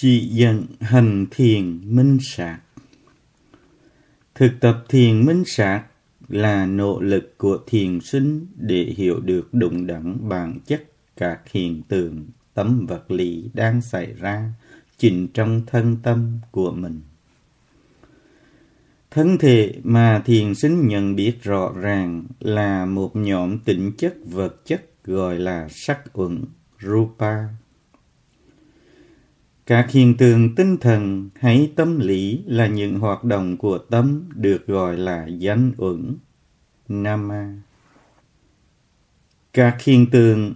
Chỉ dẫn hành thiền minh sát Thực tập thiền minh sát là nỗ lực của thiền sinh để hiểu được đúng đắn bản chất các hiện tượng tấm vật lý đang xảy ra chính trong thân tâm của mình. Thân thể mà thiền sinh nhận biết rõ ràng là một nhóm tính chất vật chất gọi là sắc uẩn, rupa. Các hiện tượng tinh thần hay tâm lý là những hoạt động của tâm được gọi là danh uẩn, nama. Các hiện tượng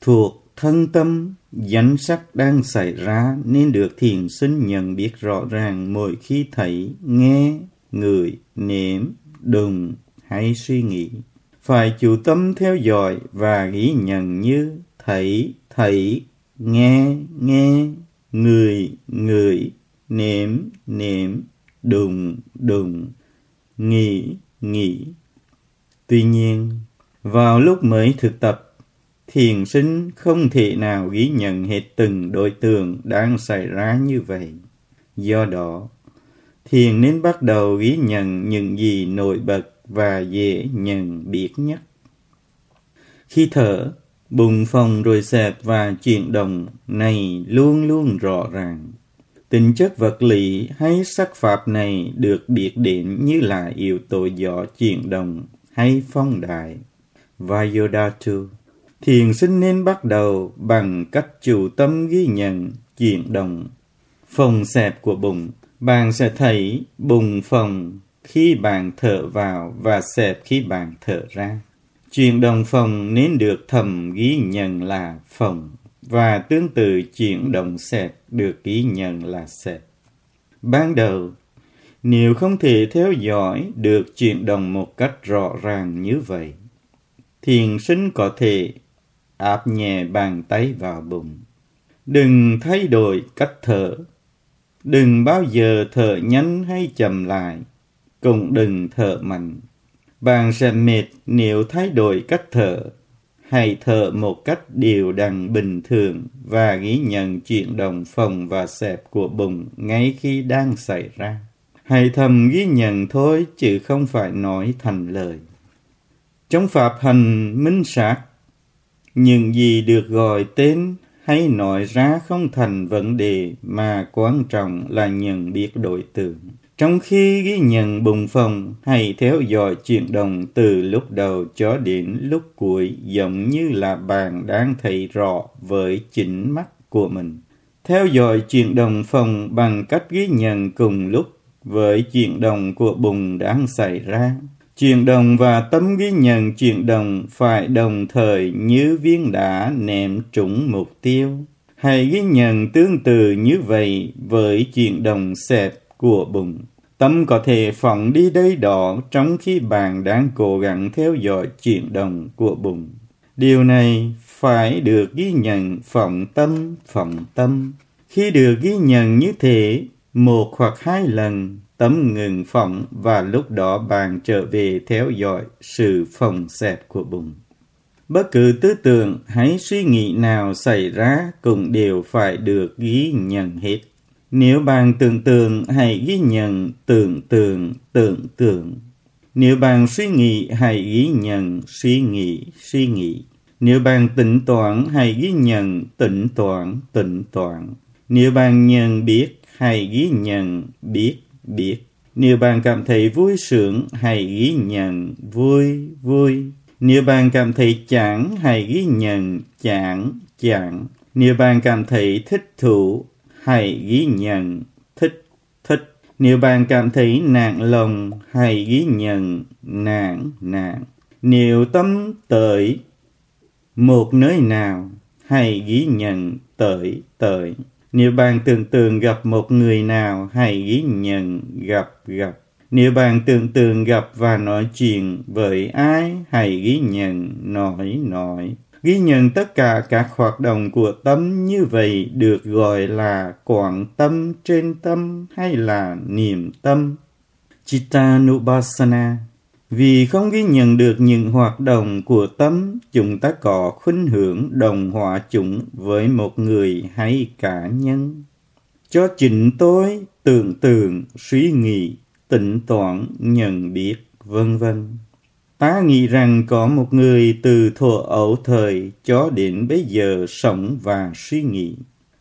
thuộc thân tâm danh sắc đang xảy ra nên được thiền sinh nhận biết rõ ràng mỗi khi thấy, nghe, ngửi, nếm, đùng hay suy nghĩ. Phải chủ tâm theo dõi và ghi nhận như thấy, thấy, nghe, nghe, người, người, nếm, nếm, đụng, đụng, nghĩ, nghĩ. Tuy nhiên, vào lúc mới thực tập thiền sinh không thể nào ghi nhận hết từng đối tượng đang xảy ra như vậy. Do đó, thiền nên bắt đầu ghi nhận những gì nổi bật và dễ nhận biết nhất. Khi thở, bùng phồng rồi xẹp và chuyển động này luôn luôn rõ ràng. Tính chất vật lý hay sắc pháp này được biết đến như là yếu tố gió chuyển động hay phong đại. Vayodhatu Thiền sinh nên bắt đầu bằng cách chủ tâm ghi nhận, chuyển động phòng xẹp của bụng. Bạn sẽ thấy bùng phòng khi bạn thở vào và xẹp khi bạn thở ra. Chuyển động phòng nên được thầm ghi nhận là phòng và tương tự chuyển động xẹp được ghi nhận là xẹp. Ban đầu, nếu không thể theo dõi được chuyển động một cách rõ ràng như vậy, thiền sinh có thể áp nhẹ bàn tay vào bụng. Đừng thay đổi cách thở. Đừng bao giờ thở nhanh hay chậm lại. Cũng đừng thở mạnh. Bạn sẽ mệt nếu thay đổi cách thở. Hãy thở một cách đều đặn, bình thường và ghi nhận chuyển động phòng và xẹp của bụng ngay khi đang xảy ra. Hãy thầm ghi nhận thôi, chứ không phải nói thành lời. Trong pháp hành minh sát, những gì được gọi tên hay nói ra không thành vấn đề, mà quan trọng là nhận biết đối tượng. Trong khi ghi nhận bùng phòng, hãy theo dõi chuyển động từ lúc đầu cho đến lúc cuối giống như là bạn đang thấy rõ với chính mắt của mình. Theo dõi chuyển động phòng bằng cách ghi nhận cùng lúc với chuyển động của bùng đang xảy ra. Chuyển động và tâm ghi nhận chuyển động phải đồng thời như viên đá ném trúng mục tiêu. Hãy ghi nhận tương tự như vậy với chuyển động xẹp của bụng. Tâm có thể phóng đi đây đó trong khi bạn đang cố gắng theo dõi chuyển động của bụng. Điều này phải được ghi nhận phóng tâm, phóng tâm. Khi được ghi nhận như thế, một hoặc hai lần, tâm ngừng phỏng và lúc đó bạn trở về theo dõi sự phồng xẹp của bụng. Bất cứ tư tưởng hay suy nghĩ nào xảy ra cũng đều phải được ghi nhận hết. Nếu bạn tưởng tượng, hãy ghi nhận tưởng tượng, tưởng tượng. Nếu bạn suy nghĩ, hãy ghi nhận suy nghĩ, suy nghĩ. Nếu bạn tính toán, hãy ghi nhận tính toán, tính toán. Nếu bạn nhận biết, hãy ghi nhận biết, biết. Nếu bạn cảm thấy vui sướng, hãy ghi nhận vui, vui. Nếu bạn cảm thấy chán, hãy ghi nhận chán, chán. Nếu bạn cảm thấy thích thú, hãy ghi nhận thích, thích. Nếu bạn cảm thấy nặng lòng, hãy ghi nhận nặng, nặng. Nếu tâm tới một nơi nào, hãy ghi nhận tới, tới. Nếu bạn tưởng tượng gặp một người nào, hãy ghi nhận gặp gặp. Nếu bạn tưởng tượng gặp và nói chuyện với ai, hãy ghi nhận nói nói. Ghi nhận tất cả các hoạt động của tâm như vậy được gọi là quảng tâm trên tâm hay là niệm tâm. Chittanubhasana Vì không ghi nhận được những hoạt động của tâm, chúng ta có khuynh hướng đồng hóa chúng với một người hay cá nhân. Cho chính tôi tưởng tượng, suy nghĩ, tính toán, nhận biết, vân vân. Ta nghĩ rằng có một người từ thuở ấu thời cho đến bây giờ sống và suy nghĩ.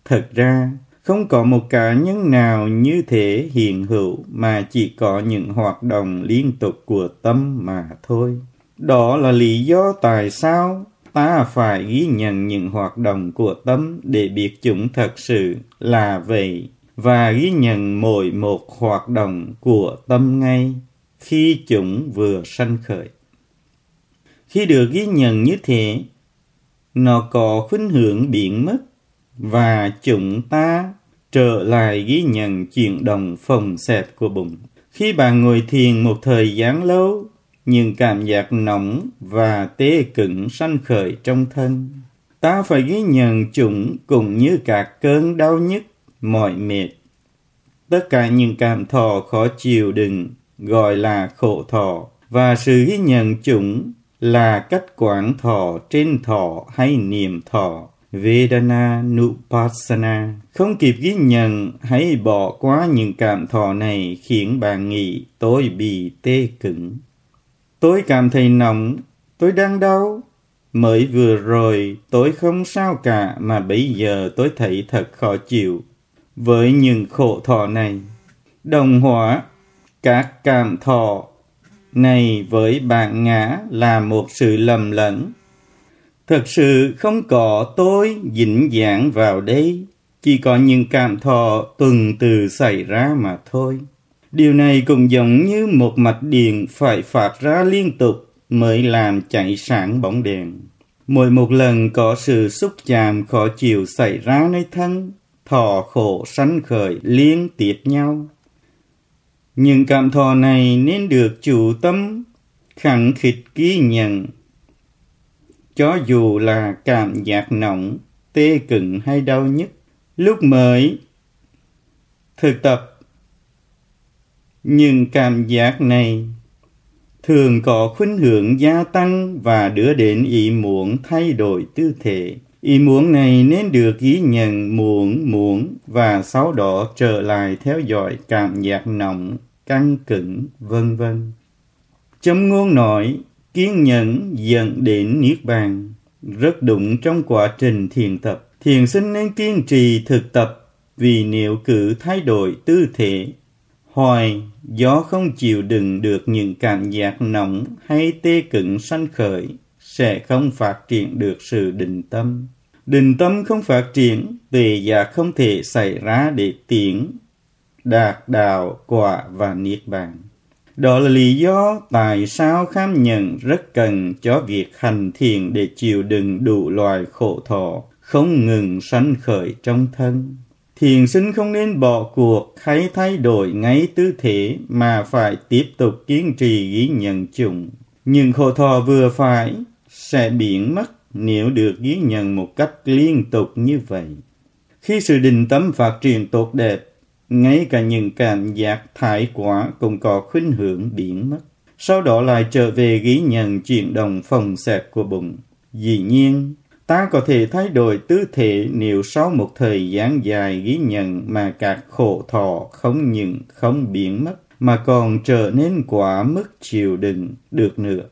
Thật ra, không có một cá nhân nào như thế hiện hữu mà chỉ có những hoạt động liên tục của tâm mà thôi. Đó là lý do tại sao ta phải ghi nhận những hoạt động của tâm để biết chúng thật sự là vậy và ghi nhận mỗi một hoạt động của tâm ngay khi chúng vừa sanh khởi. Khi được ghi nhận như thế, nó có khuynh hướng biến mất và chúng ta trở lại ghi nhận chuyển động phòng xẹp của bụng. Khi bạn ngồi thiền một thời gian lâu, những cảm giác nóng và tê cứng sanh khởi trong thân. Ta phải ghi nhận chúng cũng như các cơn đau nhức, mỏi mệt. Tất cả những cảm thọ khó chịu đựng gọi là khổ thọ và sự ghi nhận chúng là cách quản thọ trên thọ hay niệm thọ Vedana Nupassana không kịp ghi nhận hãy bỏ qua những cảm thọ này khiến bạn nghĩ tôi bị tê cứng. Tôi cảm thấy nóng, tôi đang đau. Mới vừa rồi tôi không sao cả mà bây giờ tôi thấy thật khó chịu. Với những khổ thọ này, đồng hóa các cảm thọ này với bạn ngã là một sự lầm lẫn Thật sự không có tôi dính dáng vào đây, chỉ có những cảm thọ tuần từ xảy ra mà thôi. Điều này cũng giống như một mạch điện phải phát ra liên tục mới làm chạy sáng bóng đèn. Mỗi một lần có sự xúc chạm khó chịu xảy ra nơi thân, thọ khổ sanh khởi liên tiếp nhau. Những cảm thọ này nên được chủ tâm khẳng khít ghi nhận cho dù là cảm giác nóng, tê cứng hay đau nhức. Lúc mới thực tập, nhưng cảm giác này thường có khuynh hướng gia tăng và đưa đến ý muốn thay đổi tư thế. Ý muốn này nên được ghi nhận muốn muốn và sau đó trở lại theo dõi cảm giác nóng, căng cứng, vân vân. chấm ngôn nổi, Kiên nhẫn dẫn đến Niết Bàn rất đúng trong quá trình thiền tập. Thiền sinh nên kiên trì thực tập vì nếu cứ thay đổi tư thế, hoài do không chịu đựng được những cảm giác nóng hay tê cứng sanh khởi, sẽ không phát triển được sự định tâm. Định tâm không phát triển, tề giả không thể xảy ra để tiến, đạt đạo, quả và niết bàn. Đó là lý do tại sao khám nhận rất cần cho việc hành thiền để chịu đựng đủ loại khổ thọ, không ngừng sanh khởi trong thân. Thiền sinh không nên bỏ cuộc hay thay đổi ngay tư thế mà phải tiếp tục kiên trì ghi nhận chúng. Nhưng khổ thọ vừa phải sẽ biến mất nếu được ghi nhận một cách liên tục như vậy. Khi sự định tâm phát triển tốt đẹp, ngay cả những cảm giác thải quả cũng có khuynh hướng biến mất. Sau đó lại trở về ghi nhận chuyển động phòng xẹp của bụng. Dĩ nhiên, ta có thể thay đổi tư thế nếu sau một thời gian dài ghi nhận mà các khổ thọ không những không biến mất mà còn trở nên quá mức chịu đựng được nữa.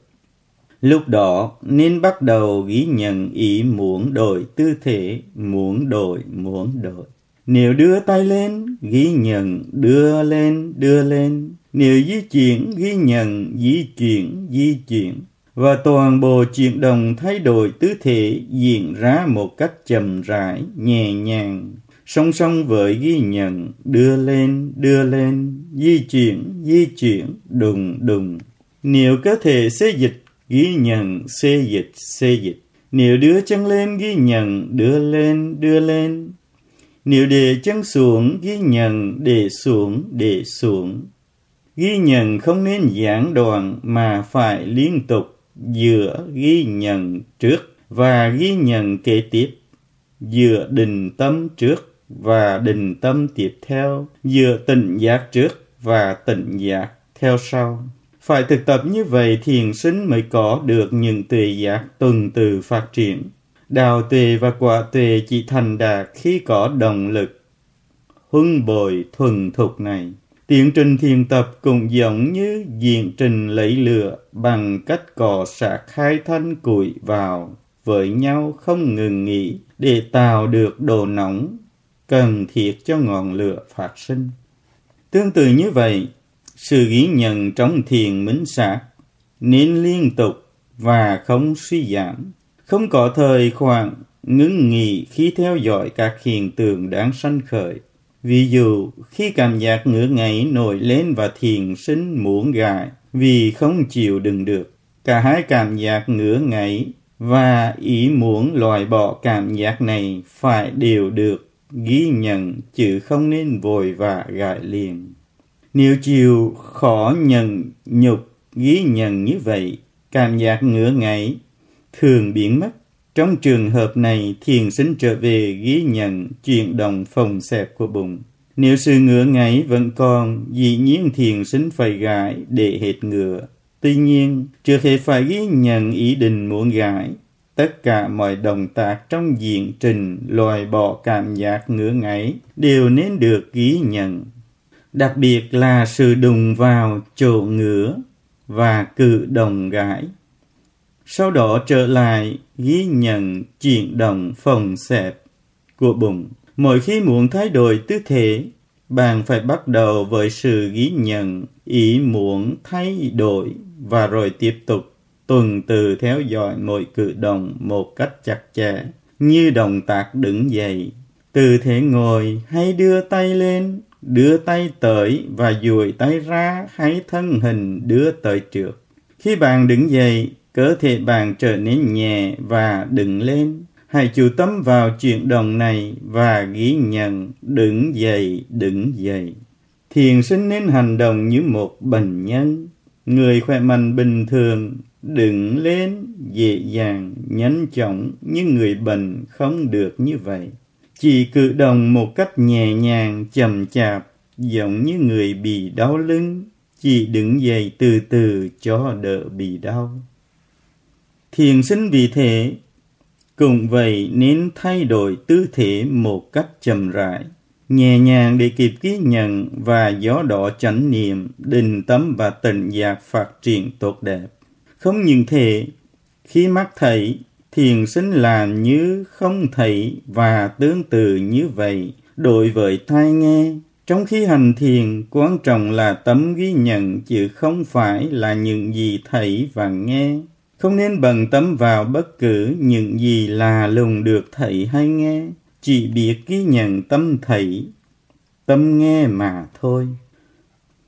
Lúc đó nên bắt đầu ghi nhận ý muốn đổi tư thế, muốn đổi, muốn đổi. Nếu đưa tay lên, ghi nhận, đưa lên, đưa lên. Nếu di chuyển, ghi nhận, di chuyển, di chuyển. Và toàn bộ chuyển động thay đổi tư thế diễn ra một cách chậm rãi, nhẹ nhàng. Song song với ghi nhận, đưa lên, đưa lên, di chuyển, di chuyển, đùng, đùng. Nếu có thể xê dịch, ghi nhận, xê dịch, xê dịch. Nếu đưa chân lên ghi nhận, đưa lên, đưa lên, nếu để chân xuống, ghi nhận để xuống, để xuống. Ghi nhận không nên gián đoạn mà phải liên tục giữa ghi nhận trước và ghi nhận kế tiếp, giữa định tâm trước và định tâm tiếp theo, giữa tỉnh giác trước và tỉnh giác theo sau. Phải thực tập như vậy thiền sinh mới có được những tuệ giác tuần từ phát triển. Đào tùy và quả tùy chỉ thành đạt khi có động lực huân bồi thuần thục này. Tiến trình thiền tập cũng giống như diện trình lấy lửa bằng cách cọ sạc hai thanh củi vào với nhau không ngừng nghỉ để tạo được đồ nóng cần thiết cho ngọn lửa phát sinh. Tương tự như vậy, sự ghi nhận trong thiền minh sát nên liên tục và không suy giảm, không có thời khoảng ngưng nghỉ khi theo dõi các hiện tượng đáng sanh khởi. Ví dụ, khi cảm giác ngứa ngáy nổi lên và thiền sinh muốn gãi vì không chịu đựng được. Cả hai cảm giác ngứa ngáy và ý muốn loại bỏ cảm giác này phải đều được ghi nhận chứ không nên vội và gãi liền. Nếu chịu khó nhận nhục ghi nhận như vậy, cảm giác ngứa ngáy thường biến mất. Trong trường hợp này, thiền sinh trở về ghi nhận chuyển động phòng xẹp của bụng. Nếu sự ngứa ngáy vẫn còn, dĩ nhiên thiền sinh phải gãi để hết ngựa. Tuy nhiên, trước hết phải ghi nhận ý định muốn gãi. Tất cả mọi động tác trong diện trình loại bỏ cảm giác ngứa ngáy đều nên được ghi nhận. Đặc biệt là sự đụng vào chỗ ngứa và cử động gãi. Sau đó trở lại ghi nhận chuyển động phòng xẹp của bụng. Mỗi khi muốn thay đổi tư thế, bạn phải bắt đầu với sự ghi nhận ý muốn thay đổi và rồi tiếp tục tuần từ theo dõi mọi cử động một cách chặt chẽ, như động tác đứng dậy, tư thế ngồi hay đưa tay lên, đưa tay tới và duỗi tay ra hay thân hình đưa tới trước. Khi bạn đứng dậy, cơ thể bạn trở nên nhẹ và đứng lên. Hãy chú tâm vào chuyển động này và ghi nhận đứng dậy, đứng dậy. Thiền sinh nên hành động như một bệnh nhân. Người khỏe mạnh bình thường đứng lên dễ dàng, nhanh chóng nhưng người bệnh không được như vậy. Chỉ cử động một cách nhẹ nhàng, chậm chạp, giống như người bị đau lưng, chỉ đứng dậy từ từ cho đỡ bị đau. Thiền sinh vì thế cũng vậy nên thay đổi tư thế một cách chậm rãi, nhẹ nhàng để kịp ghi nhận và gió đỏ chánh niệm, định tâm và tỉnh giác phát triển tốt đẹp. Không những thế, khi mắt thấy, thiền sinh làm như không thấy và tương tự như vậy đối với tai nghe. Trong khi hành thiền, quan trọng là tấm ghi nhận chứ không phải là những gì thấy và nghe. Không nên bận tâm vào bất cứ những gì là lùng được thấy hay nghe, chỉ biết ghi nhận tâm thấy, tâm nghe mà thôi.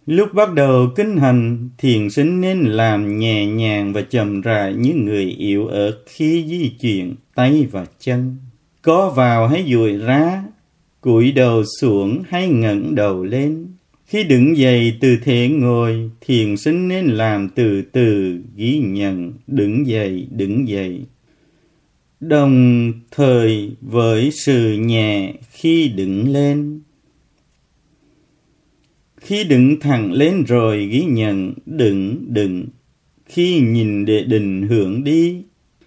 Lúc bắt đầu kinh hành, thiền sinh nên làm nhẹ nhàng và chậm rãi như người yếu ớt khi di chuyển tay và chân. Có vào hay duỗi ra, cúi đầu xuống hay ngẩng đầu lên. Khi đứng dậy từ thế ngồi, thiền sinh nên làm từ từ ghi nhận đứng dậy, đứng dậy. Đồng thời với sự nhẹ khi đứng lên. Khi đứng thẳng lên rồi ghi nhận đứng đứng. Khi nhìn để định hướng đi,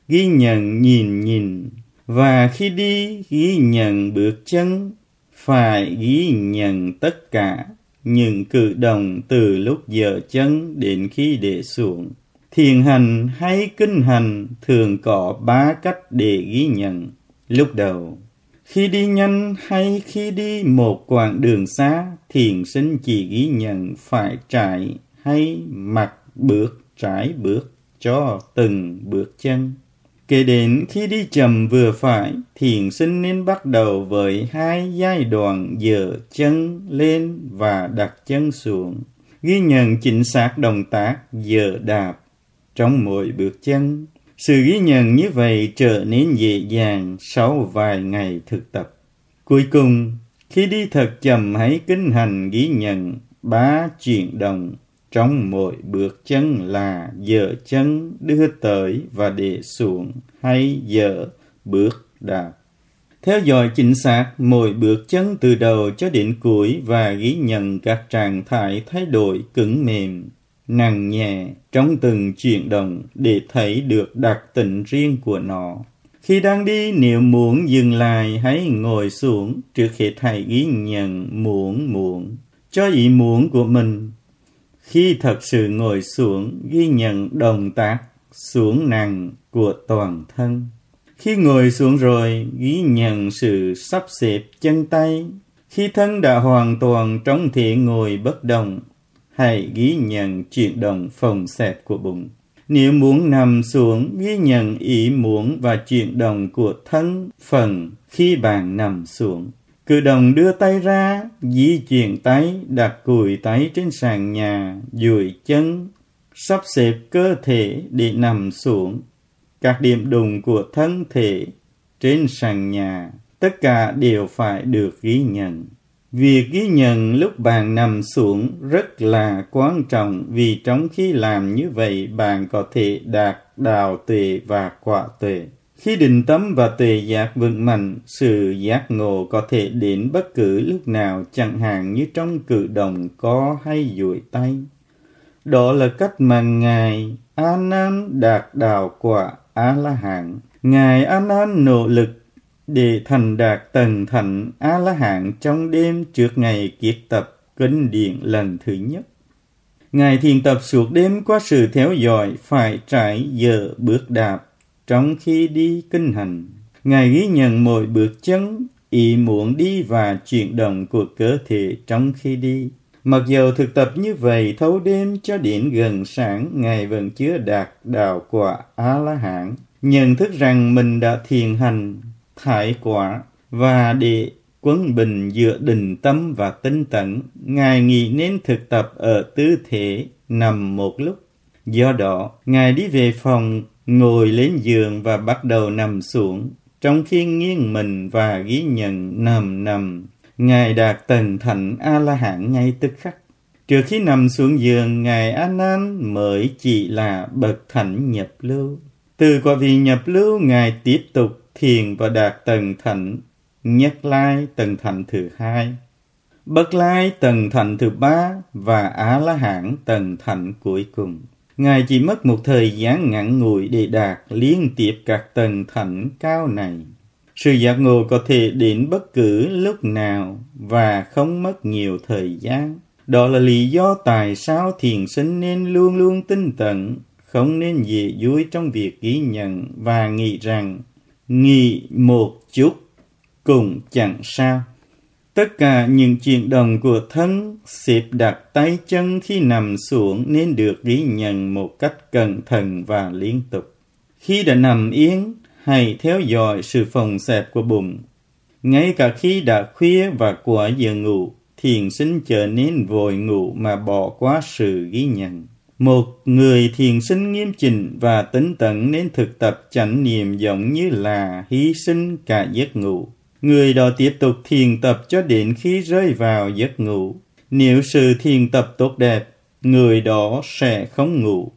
ghi nhận nhìn nhìn. Và khi đi ghi nhận bước chân, phải ghi nhận tất cả những cử động từ lúc dở chân đến khi để xuống. Thiền hành hay kinh hành thường có ba cách để ghi nhận. Lúc đầu, khi đi nhanh hay khi đi một quãng đường xa, thiền sinh chỉ ghi nhận phải trái hay mặt bước trái bước cho từng bước chân. Kể đến khi đi chậm vừa phải, thiền sinh nên bắt đầu với hai giai đoạn dở chân lên và đặt chân xuống. Ghi nhận chính xác động tác dở đạp trong mỗi bước chân. Sự ghi nhận như vậy trở nên dễ dàng sau vài ngày thực tập. Cuối cùng, khi đi thật chậm hãy kinh hành ghi nhận ba chuyển động trong mỗi bước chân là dở chân đưa tới và để xuống hay dở bước đạp. Theo dõi chính xác mỗi bước chân từ đầu cho đến cuối và ghi nhận các trạng thái thay đổi cứng mềm, nặng nhẹ trong từng chuyển động để thấy được đặc tính riêng của nó. Khi đang đi, nếu muốn dừng lại hãy ngồi xuống trước khi thầy ghi nhận muốn muốn cho ý muốn của mình. Khi thật sự ngồi xuống, ghi nhận động tác xuống nặng của toàn thân. Khi ngồi xuống rồi, ghi nhận sự sắp xếp chân tay. Khi thân đã hoàn toàn trong thể ngồi bất động, hãy ghi nhận chuyển động phòng xẹp của bụng. Nếu muốn nằm xuống, ghi nhận ý muốn và chuyển động của thân phần khi bạn nằm xuống. Cử động đưa tay ra, di chuyển tay, đặt cùi tay trên sàn nhà, duỗi chân, sắp xếp cơ thể để nằm xuống. Các điểm đụng của thân thể trên sàn nhà, tất cả đều phải được ghi nhận. Việc ghi nhận lúc bạn nằm xuống rất là quan trọng vì trong khi làm như vậy bạn có thể đạt đào tuệ và quả tuệ. Khi định tâm và tuệ giác vững mạnh, sự giác ngộ có thể đến bất cứ lúc nào chẳng hạn như trong cử động có hay duỗi tay. Đó là cách mà Ngài A Nan đạt đạo quả A La Hán. Ngài A Nan nỗ lực để thành đạt tầng thành A La Hán trong đêm trước ngày kiết tập kinh điển lần thứ nhất. Ngài thiền tập suốt đêm qua sự theo dõi phải trải giờ bước đạp trong khi đi kinh hành. Ngài ghi nhận mỗi bước chân, ý muốn đi và chuyển động của cơ thể trong khi đi. Mặc dầu thực tập như vậy thấu đêm cho đến gần sáng, Ngài vẫn chưa đạt đạo quả A-la-hán. Nhận thức rằng mình đã thiền hành, thải quả và để quân bình giữa định tâm và tinh tấn, Ngài nghĩ nên thực tập ở tư thế nằm một lúc. Do đó, Ngài đi về phòng, ngồi lên giường và bắt đầu nằm xuống, trong khi nghiêng mình và ghi nhận nằm nằm Ngài đạt tần thành A-la-hán ngay tức khắc. Trước khi nằm xuống giường, Ngài A Nan mới chỉ là bậc thánh nhập lưu. Từ quả vị nhập lưu, Ngài tiếp tục thiền và đạt tầng thánh nhất lai tầng thánh thứ hai. Bất lai tầng thánh thứ ba và Á La Hán tầng thánh cuối cùng. Ngài chỉ mất một thời gian ngắn ngủi để đạt liên tiếp các tầng thánh cao này. Sự giác ngộ có thể đến bất cứ lúc nào và không mất nhiều thời gian. Đó là lý do tại sao thiền sinh nên luôn luôn tinh tấn, không nên dễ dối trong việc ghi nhận và nghĩ rằng nghĩ một chút cũng chẳng sao. Tất cả những chuyển động của thân, xịp đặt tay chân khi nằm xuống nên được ghi nhận một cách cẩn thận và liên tục. Khi đã nằm yên, hãy theo dõi sự phòng xẹp của bụng. Ngay cả khi đã khuya và qua giờ ngủ, thiền sinh trở nên vội ngủ mà bỏ qua sự ghi nhận. Một người thiền sinh nghiêm chỉnh và tính tận nên thực tập chánh niệm giống như là hy sinh cả giấc ngủ. Người đó tiếp tục thiền tập cho đến khi rơi vào giấc ngủ. Nếu sự thiền tập tốt đẹp, người đó sẽ không ngủ.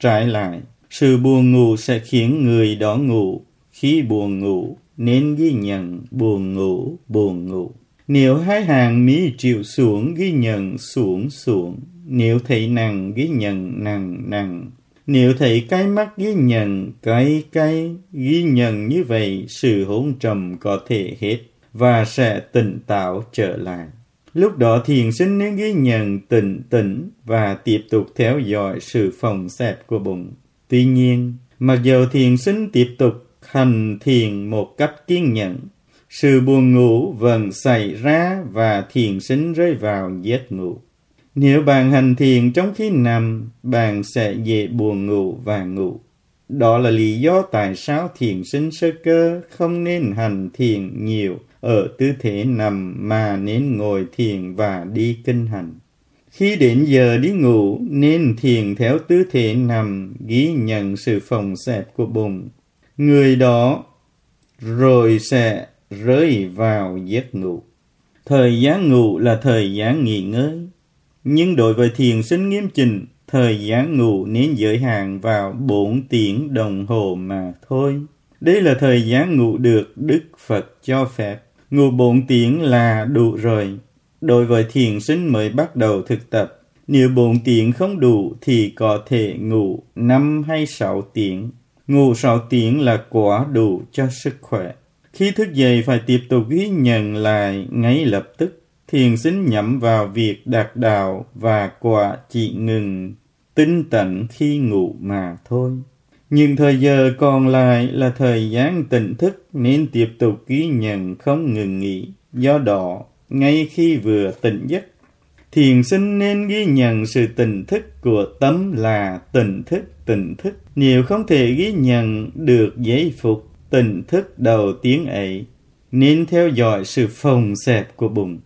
Trái lại, sự buồn ngủ sẽ khiến người đó ngủ khi buồn ngủ nên ghi nhận buồn ngủ, buồn ngủ. Nếu hai hàng mi chịu xuống ghi nhận xuống xuống. Nếu thấy nặng ghi nhận nặng nặng. Nếu thấy cái mắt ghi nhận cái cái ghi nhận như vậy sự hỗn trầm có thể hết và sẽ tỉnh táo trở lại. Lúc đó thiền sinh nên ghi nhận tỉnh tỉnh và tiếp tục theo dõi sự phòng xẹp của bụng. Tuy nhiên, mặc dù thiền sinh tiếp tục hành thiền một cách kiên nhẫn. Sự buồn ngủ vẫn xảy ra và thiền sinh rơi vào giấc ngủ. Nếu bạn hành thiền trong khi nằm, bạn sẽ dễ buồn ngủ và ngủ. Đó là lý do tại sao thiền sinh sơ cơ không nên hành thiền nhiều ở tư thế nằm mà nên ngồi thiền và đi kinh hành. Khi đến giờ đi ngủ, nên thiền theo tư thế nằm, ghi nhận sự phòng xẹp của bụng, người đó rồi sẽ rơi vào giấc ngủ. Thời gian ngủ là thời gian nghỉ ngơi. Nhưng đối với thiền sinh nghiêm chỉnh, thời gian ngủ nên giới hạn vào 4 tiếng đồng hồ mà thôi. Đây là thời gian ngủ được Đức Phật cho phép. Ngủ 4 tiếng là đủ rồi. Đối với thiền sinh mới bắt đầu thực tập, Nếu 4 tiếng không đủ thì có thể ngủ 5 hay 6 tiếng. Ngủ 6 tiếng là quá đủ cho sức khỏe. Khi thức dậy phải tiếp tục ghi nhận lại ngay lập tức. Thiền sinh nhắm vào việc đạt đạo và quả chỉ ngừng tinh tận khi ngủ mà thôi. Nhưng thời giờ còn lại là thời gian tỉnh thức nên tiếp tục ghi nhận không ngừng nghỉ. Do đó, ngay khi vừa tỉnh giấc, thiền sinh nên ghi nhận sự tỉnh thức của tâm là tỉnh thức, tỉnh thức. Nếu không thể ghi nhận được giấy phục tỉnh thức đầu tiếng ấy, nên theo dõi sự phồng xẹp của bụng.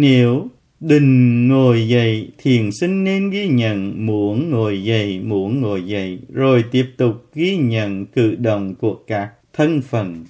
Nếu Đình ngồi dậy, thiền sinh nên ghi nhận muốn ngồi dậy, muốn ngồi dậy, rồi tiếp tục ghi nhận cử động của các thân phận.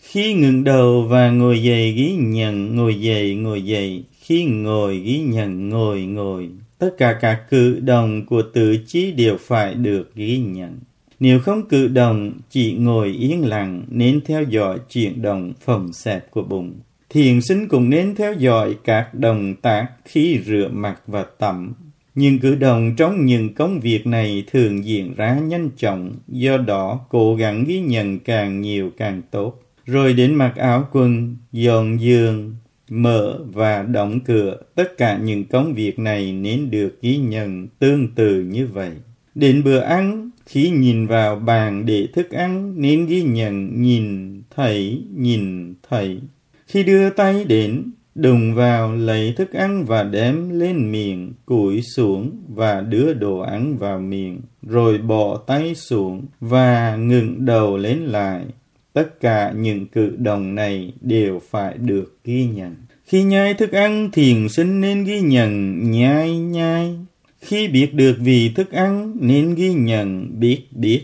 Khi ngừng đầu và ngồi dậy ghi nhận ngồi dậy, ngồi dậy, khi ngồi ghi nhận ngồi ngồi. Tất cả các cử động của tự trí đều phải được ghi nhận. Nếu không cử động, chỉ ngồi yên lặng nên theo dõi chuyển động phòng xẹp của bụng. Thiền sinh cũng nên theo dõi các động tác khi rửa mặt và tắm. Nhưng cử động trong những công việc này thường diễn ra nhanh chóng, do đó cố gắng ghi nhận càng nhiều càng tốt. Rồi đến mặc áo quần, dọn giường, mở và đóng cửa. Tất cả những công việc này nên được ghi nhận tương tự như vậy. Đến bữa ăn, khi nhìn vào bàn để thức ăn nên ghi nhận nhìn thấy, nhìn thấy. Khi đưa tay đến, đùng vào lấy thức ăn và đếm lên miệng, cúi xuống và đưa đồ ăn vào miệng, rồi bỏ tay xuống và ngừng đầu lên lại. Tất cả những cử động này đều phải được ghi nhận. Khi nhai thức ăn, thiền sinh nên ghi nhận nhai nhai. Khi biết được vì thức ăn, nên ghi nhận biết biết.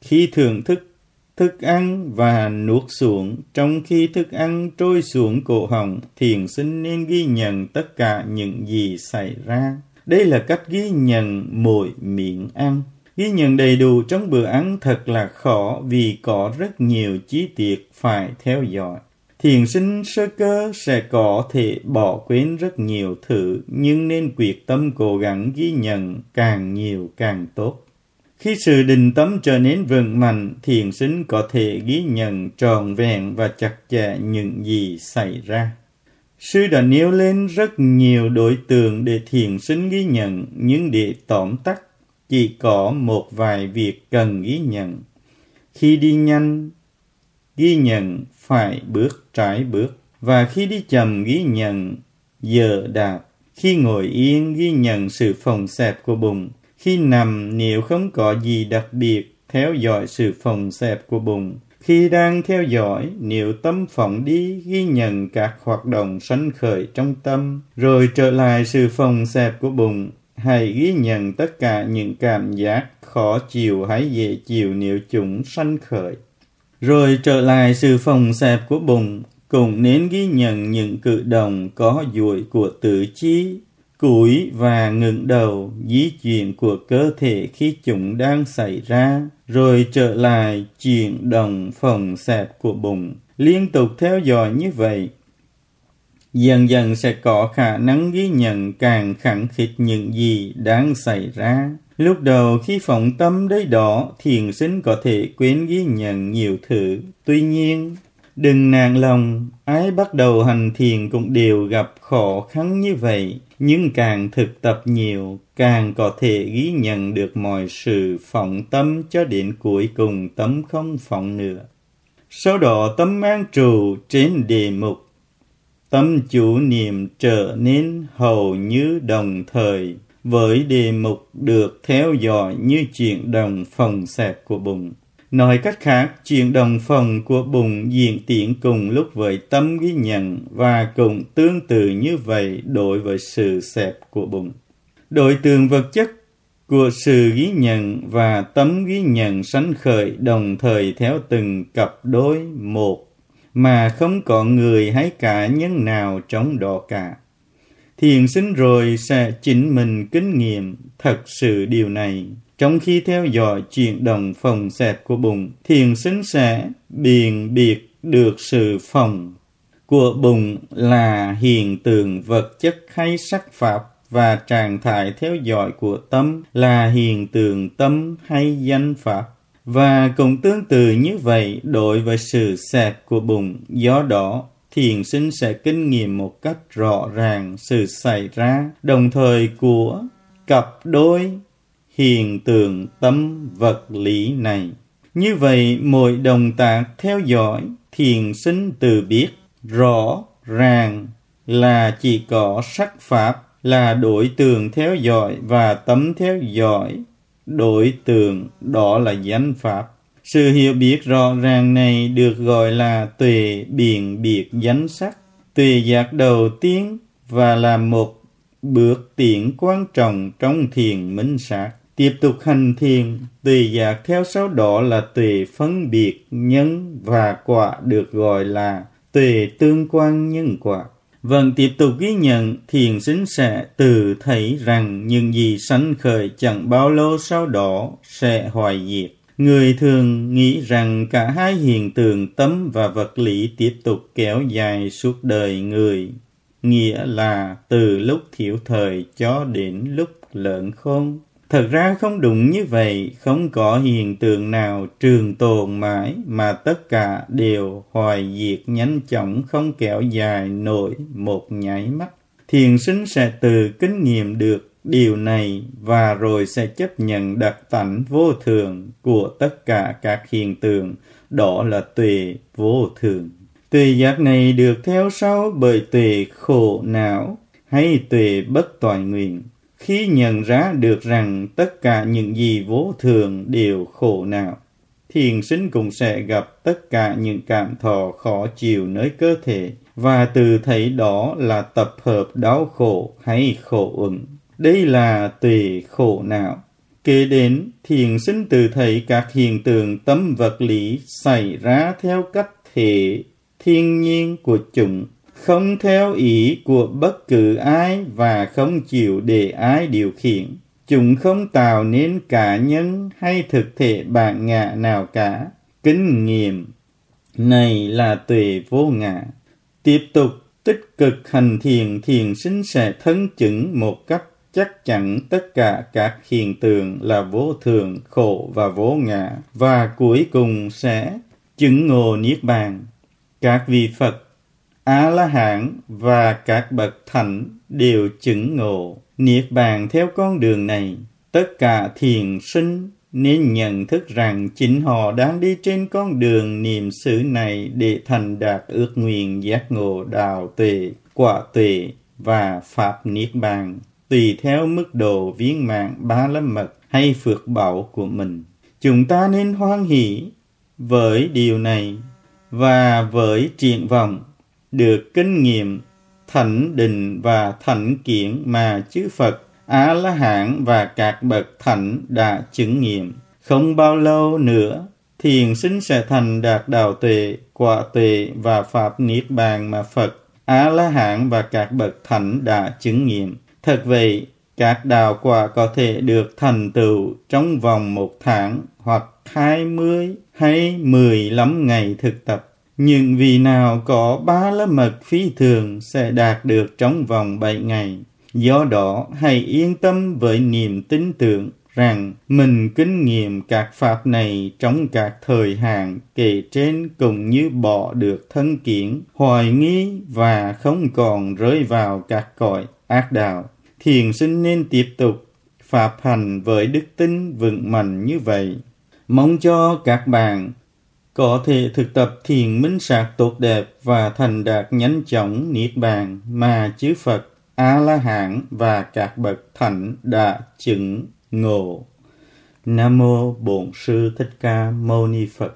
Khi thưởng thức thức ăn và nuốt xuống. Trong khi thức ăn trôi xuống cổ họng, thiền sinh nên ghi nhận tất cả những gì xảy ra. Đây là cách ghi nhận mỗi miệng ăn. Ghi nhận đầy đủ trong bữa ăn thật là khó vì có rất nhiều chi tiết phải theo dõi. Thiền sinh sơ cơ sẽ có thể bỏ quên rất nhiều thứ, nhưng nên quyết tâm cố gắng ghi nhận càng nhiều càng tốt khi sự định tâm trở nên vững mạnh, thiền sinh có thể ghi nhận tròn vẹn và chặt chẽ những gì xảy ra. Sư đã nêu lên rất nhiều đối tượng để thiền sinh ghi nhận, nhưng để tóm tắt, chỉ có một vài việc cần ghi nhận. Khi đi nhanh, ghi nhận phải bước trái bước, và khi đi chậm ghi nhận giờ đạp. Khi ngồi yên ghi nhận sự phồng xẹp của bụng, khi nằm nếu không có gì đặc biệt, theo dõi sự phòng xẹp của bụng. Khi đang theo dõi, nếu tâm phỏng đi, ghi nhận các hoạt động sanh khởi trong tâm, rồi trở lại sự phòng xẹp của bụng. Hãy ghi nhận tất cả những cảm giác khó chịu hay dễ chịu nếu chúng sanh khởi. Rồi trở lại sự phòng xẹp của bụng, cũng nên ghi nhận những cử động có duỗi của tự chi, cúi và ngẩng đầu di chuyển của cơ thể khi chúng đang xảy ra, rồi trở lại chuyển động phòng xẹp của bụng. Liên tục theo dõi như vậy, dần dần sẽ có khả năng ghi nhận càng khẳng khít những gì đang xảy ra. Lúc đầu khi phóng tâm đấy đó, thiền sinh có thể quên ghi nhận nhiều thứ. Tuy nhiên, đừng nản lòng, ai bắt đầu hành thiền cũng đều gặp khó khăn như vậy nhưng càng thực tập nhiều, càng có thể ghi nhận được mọi sự phỏng tâm cho đến cuối cùng tâm không phỏng nữa. Sau đó tâm mang trụ trên đề mục, tâm chủ niệm trở nên hầu như đồng thời với đề mục được theo dõi như chuyển động phòng xẹp của bụng. Nói cách khác, chuyển động phần của bụng diễn tiến cùng lúc với tâm ghi nhận và cũng tương tự như vậy đối với sự xẹp của bụng. Đối tượng vật chất của sự ghi nhận và tâm ghi nhận sánh khởi đồng thời theo từng cặp đôi một mà không có người hay cá nhân nào trong đó cả. Thiền sinh rồi sẽ chính mình kinh nghiệm thật sự điều này trong khi theo dõi chuyển động phòng xẹp của bụng, thiền sinh sẽ biền biệt được sự phòng của bụng là hiện tượng vật chất hay sắc pháp và trạng thái theo dõi của tâm là hiện tượng tâm hay danh pháp. Và cũng tương tự như vậy đối với sự xẹp của bụng, do đó thiền sinh sẽ kinh nghiệm một cách rõ ràng sự xảy ra đồng thời của cặp đôi hiện tượng tâm vật lý này. Như vậy, mỗi đồng tác theo dõi thiền sinh từ biết rõ ràng là chỉ có sắc pháp là đối tượng theo dõi và tâm theo dõi. Đối tượng đó là danh pháp. Sự hiểu biết rõ ràng này được gọi là tuệ biện biệt danh sắc. Tuệ giác đầu tiên và là một bước tiến quan trọng trong thiền minh sát tiếp tục hành thiền tùy giác theo sáu đó là tùy phân biệt nhân và quả được gọi là tùy tương quan nhân quả Vẫn tiếp tục ghi nhận, thiền sinh sẽ tự thấy rằng những gì sanh khởi chẳng bao lâu sau đó sẽ hoại diệt. Người thường nghĩ rằng cả hai hiện tượng tâm và vật lý tiếp tục kéo dài suốt đời người, nghĩa là từ lúc thiểu thời cho đến lúc lợn khôn. Thật ra không đúng như vậy, không có hiện tượng nào trường tồn mãi mà tất cả đều hoài diệt nhanh chóng không kéo dài nổi một nháy mắt. Thiền sinh sẽ từ kinh nghiệm được điều này và rồi sẽ chấp nhận đặc tánh vô thường của tất cả các hiện tượng, đó là tuệ vô thường. Tuệ giác này được theo sau bởi tuệ khổ não hay tuệ bất toại nguyện khi nhận ra được rằng tất cả những gì vô thường đều khổ não, thiền sinh cũng sẽ gặp tất cả những cảm thọ khó chịu nơi cơ thể và từ thấy đó là tập hợp đau khổ hay khổ ứng. Đây là tùy khổ não. Kế đến, thiền sinh từ thấy các hiện tượng tâm vật lý xảy ra theo cách thể thiên nhiên của chúng không theo ý của bất cứ ai và không chịu để ai điều khiển. Chúng không tạo nên cá nhân hay thực thể bản ngã nào cả. Kinh nghiệm này là tuệ vô ngã. Tiếp tục tích cực hành thiền, thiền sinh sẽ thân chứng một cách chắc chắn tất cả các hiện tượng là vô thường, khổ và vô ngã và cuối cùng sẽ chứng ngộ niết bàn. Các vị Phật a la hán và các bậc thánh đều chứng ngộ. Niết bàn theo con đường này, tất cả thiền sinh nên nhận thức rằng chính họ đang đi trên con đường niềm xứ này để thành đạt ước nguyện giác ngộ đạo tuệ, quả tuệ và pháp niết bàn, tùy theo mức độ viên mạng ba la mật hay phước bảo của mình. Chúng ta nên hoan hỷ với điều này và với triển vọng được kinh nghiệm thảnh định và thảnh kiện mà chư Phật, A La Hán và các bậc thảnh đã chứng nghiệm. Không bao lâu nữa, thiền sinh sẽ thành đạt đạo tuệ, quả tuệ và pháp niết bàn mà Phật, A La Hán và các bậc thảnh đã chứng nghiệm. Thật vậy, các đạo quả có thể được thành tựu trong vòng một tháng hoặc hai mươi hay mười lăm ngày thực tập nhưng vị nào có ba lớp mật phi thường sẽ đạt được trong vòng bảy ngày. Do đó, hãy yên tâm với niềm tin tưởng rằng mình kinh nghiệm các pháp này trong các thời hạn kể trên cũng như bỏ được thân kiến, hoài nghi và không còn rơi vào các cõi ác đạo. Thiền sinh nên tiếp tục pháp hành với đức tin vững mạnh như vậy. Mong cho các bạn có thể thực tập thiền minh sát tốt đẹp và thành đạt nhanh chóng niết bàn mà chư Phật, A-la-hán và các bậc thánh đã chứng ngộ. Nam mô Bổn sư Thích Ca Mâu Ni Phật.